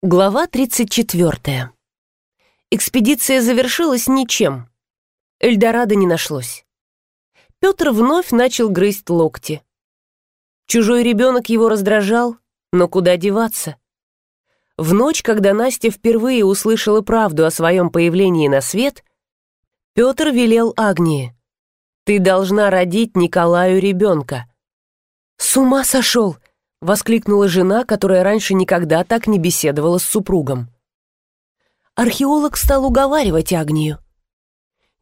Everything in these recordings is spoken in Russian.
Глава 34. Экспедиция завершилась ничем. Эльдорадо не нашлось. Петр вновь начал грызть локти. Чужой ребенок его раздражал, но куда деваться? В ночь, когда Настя впервые услышала правду о своем появлении на свет, Петр велел Агнии. «Ты должна родить Николаю ребенка». «С ума сошел!» — воскликнула жена, которая раньше никогда так не беседовала с супругом. Археолог стал уговаривать Агнию.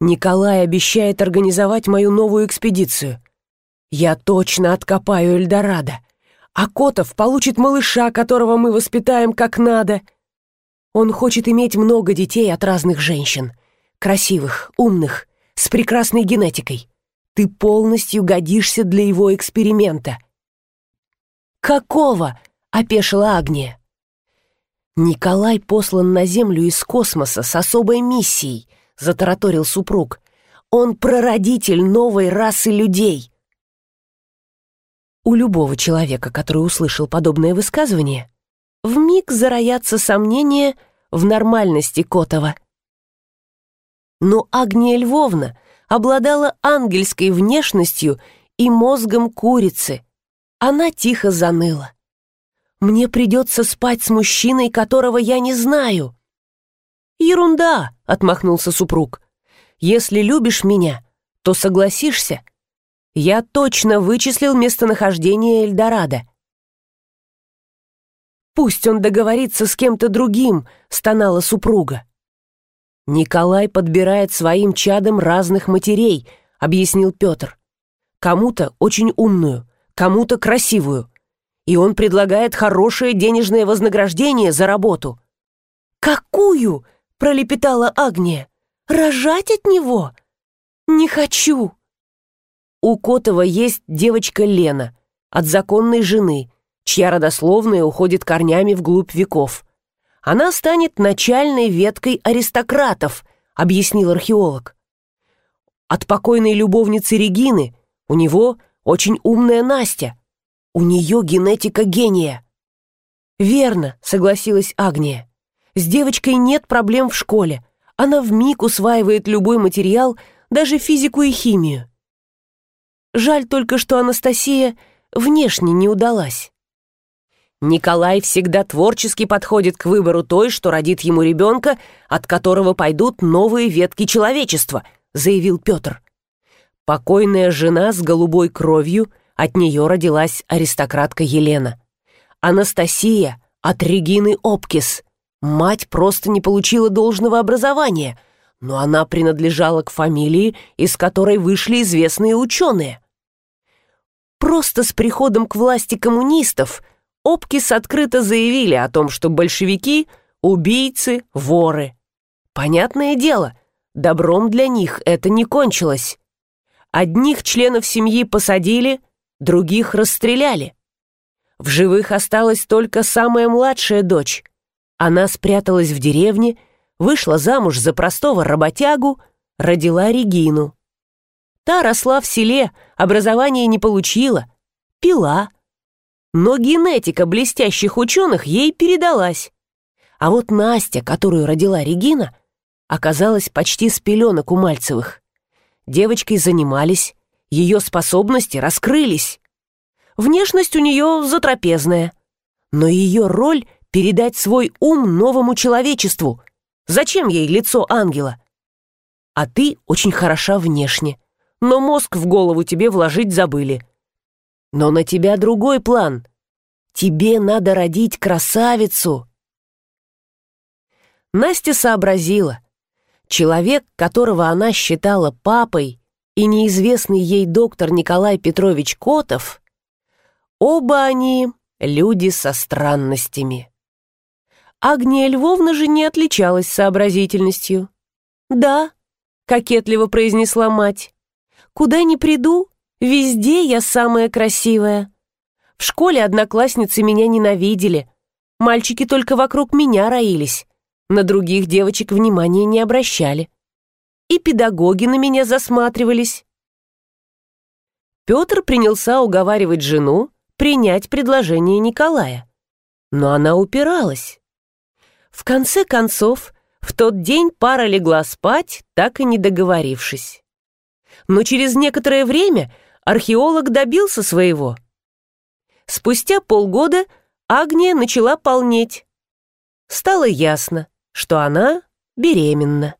«Николай обещает организовать мою новую экспедицию. Я точно откопаю Эльдорадо, а Котов получит малыша, которого мы воспитаем как надо. Он хочет иметь много детей от разных женщин, красивых, умных, с прекрасной генетикой. Ты полностью годишься для его эксперимента». «Какого?» — опешила Агния. «Николай послан на Землю из космоса с особой миссией», — затараторил супруг. «Он прародитель новой расы людей». У любого человека, который услышал подобное высказывание, вмиг зароятся сомнения в нормальности Котова. Но Агния Львовна обладала ангельской внешностью и мозгом курицы, она тихо заныла. «Мне придется спать с мужчиной, которого я не знаю». «Ерунда!» — отмахнулся супруг. «Если любишь меня, то согласишься. Я точно вычислил местонахождение Эльдорадо». «Пусть он договорится с кем-то другим», — стонала супруга. «Николай подбирает своим чадам разных матерей», — объяснил Петр. «Кому-то очень умную, кому-то красивую. И он предлагает хорошее денежное вознаграждение за работу. «Какую?» — пролепетала Агния. «Рожать от него? Не хочу!» У Котова есть девочка Лена, от законной жены, чья родословная уходит корнями вглубь веков. Она станет начальной веткой аристократов, объяснил археолог. От покойной любовницы Регины у него очень умная Настя. У нее генетика гения». «Верно», — согласилась Агния. «С девочкой нет проблем в школе. Она вмиг усваивает любой материал, даже физику и химию. Жаль только, что Анастасия внешне не удалась». Николай всегда творчески подходит к выбору той, что родит ему ребенка, от которого пойдут новые ветки человечества, заявил Петр. Покойная жена с голубой кровью, от нее родилась аристократка Елена. Анастасия от Регины Опкис. Мать просто не получила должного образования, но она принадлежала к фамилии, из которой вышли известные ученые. Просто с приходом к власти коммунистов Опкис открыто заявили о том, что большевики – убийцы, воры. Понятное дело, добром для них это не кончилось. Одних членов семьи посадили, других расстреляли. В живых осталась только самая младшая дочь. Она спряталась в деревне, вышла замуж за простого работягу, родила Регину. Та росла в селе, образования не получила, пила. Но генетика блестящих ученых ей передалась. А вот Настя, которую родила Регина, оказалась почти с пеленок у Мальцевых девочкой занимались, ее способности раскрылись. Внешность у нее затрапезная, но ее роль — передать свой ум новому человечеству. Зачем ей лицо ангела? А ты очень хороша внешне, но мозг в голову тебе вложить забыли. Но на тебя другой план. Тебе надо родить красавицу. Настя сообразила, Человек, которого она считала папой, и неизвестный ей доктор Николай Петрович Котов, оба они люди со странностями. Агния Львовна же не отличалась сообразительностью. «Да», — кокетливо произнесла мать, — «куда ни приду, везде я самая красивая. В школе одноклассницы меня ненавидели, мальчики только вокруг меня роились, на других девочек внимания не обращали. И педагоги на меня засматривались. Петр принялся уговаривать жену принять предложение Николая. Но она упиралась. В конце концов, в тот день пара легла спать, так и не договорившись. Но через некоторое время археолог добился своего. Спустя полгода Агния начала полнеть. Стало ясно, что она беременна.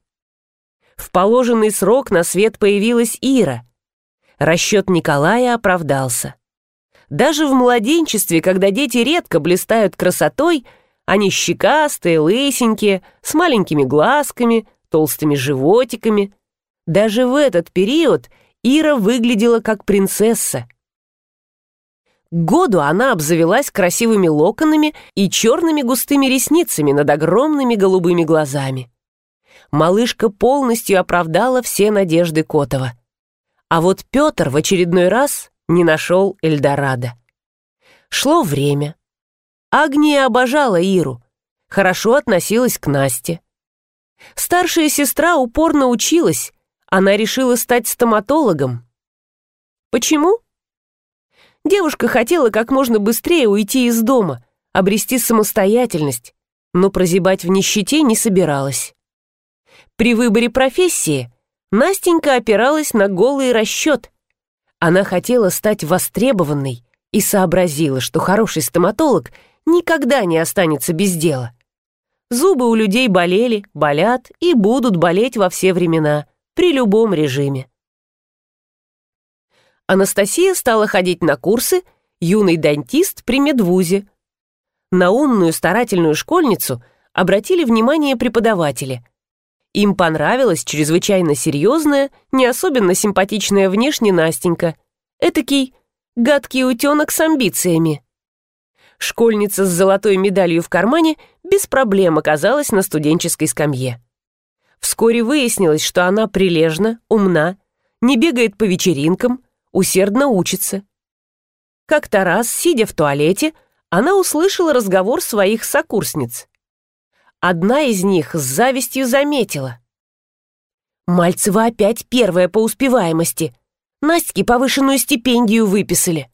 В положенный срок на свет появилась Ира. Расчет Николая оправдался. Даже в младенчестве, когда дети редко блистают красотой, они щекастые, лысенькие, с маленькими глазками, толстыми животиками. Даже в этот период Ира выглядела как принцесса. Году она обзавелась красивыми локонами и черными густыми ресницами над огромными голубыми глазами. Малышка полностью оправдала все надежды Котова. А вот Петр в очередной раз не нашел Эльдорадо. Шло время. Агния обожала Иру, хорошо относилась к Насте. Старшая сестра упорно училась, она решила стать стоматологом. Почему? Девушка хотела как можно быстрее уйти из дома, обрести самостоятельность, но прозябать в нищете не собиралась. При выборе профессии Настенька опиралась на голый расчет. Она хотела стать востребованной и сообразила, что хороший стоматолог никогда не останется без дела. Зубы у людей болели, болят и будут болеть во все времена, при любом режиме. Анастасия стала ходить на курсы «Юный дантист при медвузе». На умную старательную школьницу обратили внимание преподаватели – им понравилась чрезвычайно серьезная, не особенно симпатичная внешне Настенька. Этакий гадкий утенок с амбициями. Школьница с золотой медалью в кармане без проблем оказалась на студенческой скамье. Вскоре выяснилось, что она прилежна, умна, не бегает по вечеринкам, усердно учится. Как-то раз, сидя в туалете, она услышала разговор своих сокурсниц. Одна из них с завистью заметила. Мальцева опять первая по успеваемости. Настке повышенную стипендию выписали.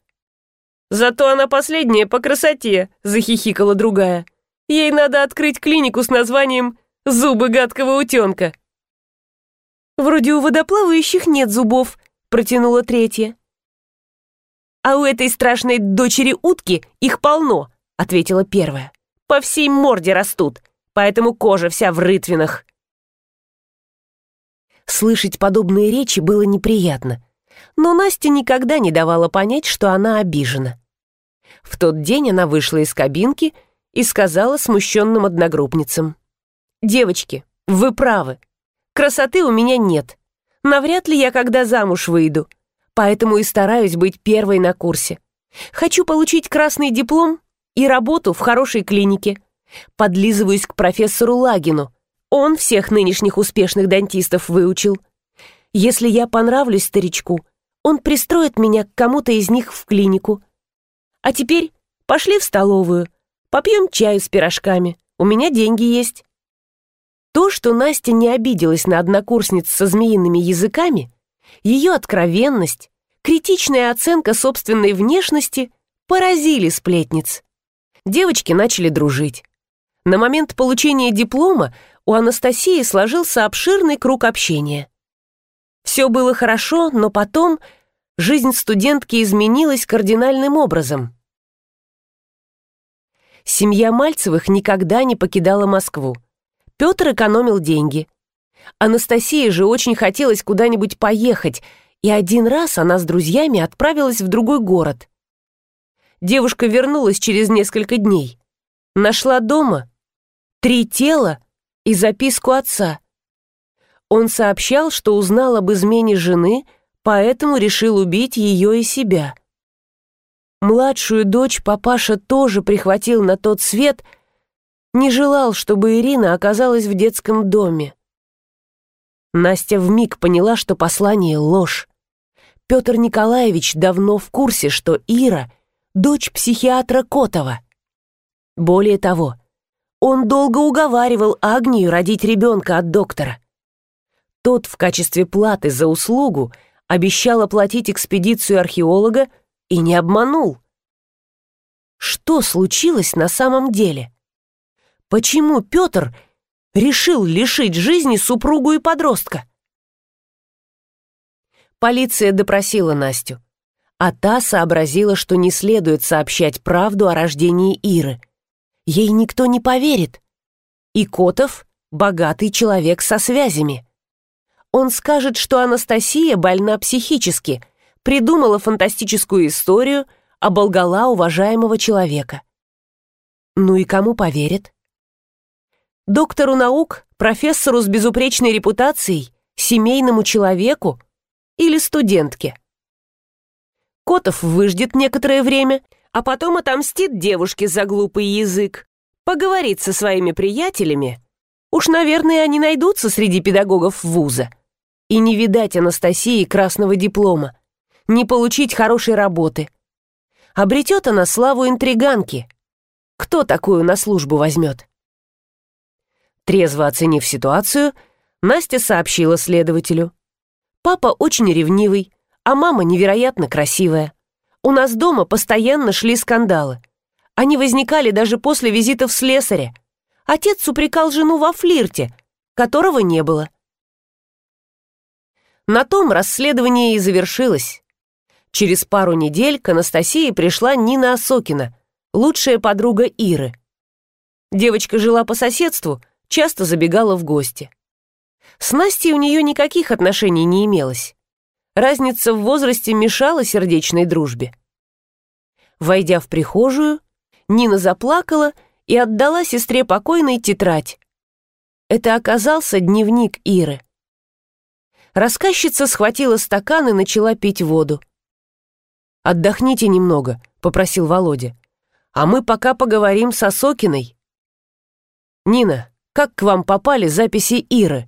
«Зато она последняя по красоте», — захихикала другая. «Ей надо открыть клинику с названием «Зубы гадкого утенка». «Вроде у водоплавающих нет зубов», — протянула третья. «А у этой страшной дочери утки их полно», — ответила первая. «По всей морде растут поэтому кожа вся в рытвинах. Слышать подобные речи было неприятно, но Настя никогда не давала понять, что она обижена. В тот день она вышла из кабинки и сказала смущенным одногруппницам. «Девочки, вы правы. Красоты у меня нет. Навряд ли я когда замуж выйду, поэтому и стараюсь быть первой на курсе. Хочу получить красный диплом и работу в хорошей клинике. Подлизываюсь к профессору Лагину. Он всех нынешних успешных дантистов выучил. Если я понравлюсь старичку, он пристроит меня к кому-то из них в клинику. А теперь пошли в столовую, попьем чаю с пирожками, у меня деньги есть. То, что Настя не обиделась на однокурсниц со змеиными языками, ее откровенность, критичная оценка собственной внешности поразили сплетниц. Девочки начали дружить. На момент получения диплома у Анастасии сложился обширный круг общения. Все было хорошо, но потом жизнь студентки изменилась кардинальным образом. Семья Мальцевых никогда не покидала Москву. Петр экономил деньги. Анастасии же очень хотелось куда-нибудь поехать, и один раз она с друзьями отправилась в другой город. Девушка вернулась через несколько дней. Нашла дома Три тела и записку отца. Он сообщал, что узнал об измене жены, поэтому решил убить ее и себя. Младшую дочь папаша тоже прихватил на тот свет, не желал, чтобы Ирина оказалась в детском доме. Настя вмиг поняла, что послание — ложь. Петр Николаевич давно в курсе, что Ира — дочь психиатра Котова. Более того, он долго уговаривал Агнию родить ребенка от доктора. Тот в качестве платы за услугу обещал оплатить экспедицию археолога и не обманул. Что случилось на самом деле? Почему Петр решил лишить жизни супругу и подростка? Полиция допросила Настю, а та сообразила, что не следует сообщать правду о рождении Иры. Ей никто не поверит. И Котов — богатый человек со связями. Он скажет, что Анастасия больна психически, придумала фантастическую историю, оболгала уважаемого человека. Ну и кому поверит? Доктору наук, профессору с безупречной репутацией, семейному человеку — или студентке. Котов выждет некоторое время, а потом отомстит девушке за глупый язык, поговорит со своими приятелями. Уж, наверное, они найдутся среди педагогов вуза. И не видать Анастасии красного диплома, не получить хорошей работы. Обретет она славу интриганки. Кто такую на службу возьмет? Трезво оценив ситуацию, Настя сообщила следователю – Папа очень ревнивый, а мама невероятно красивая. У нас дома постоянно шли скандалы. Они возникали даже после визитов слесаря. Отец упрекал жену во флирте, которого не было. На том расследование и завершилось. Через пару недель к Анастасии пришла Нина Осокина, лучшая подруга Иры. Девочка жила по соседству, часто забегала в гости. С Настей у нее никаких отношений не имелось. Разница в возрасте мешала сердечной дружбе. Войдя в прихожую, Нина заплакала и отдала сестре покойной тетрадь. Это оказался дневник Иры. Рассказчица схватила стакан и начала пить воду. «Отдохните немного», — попросил Володя. «А мы пока поговорим с Осокиной». «Нина, как к вам попали записи Иры?»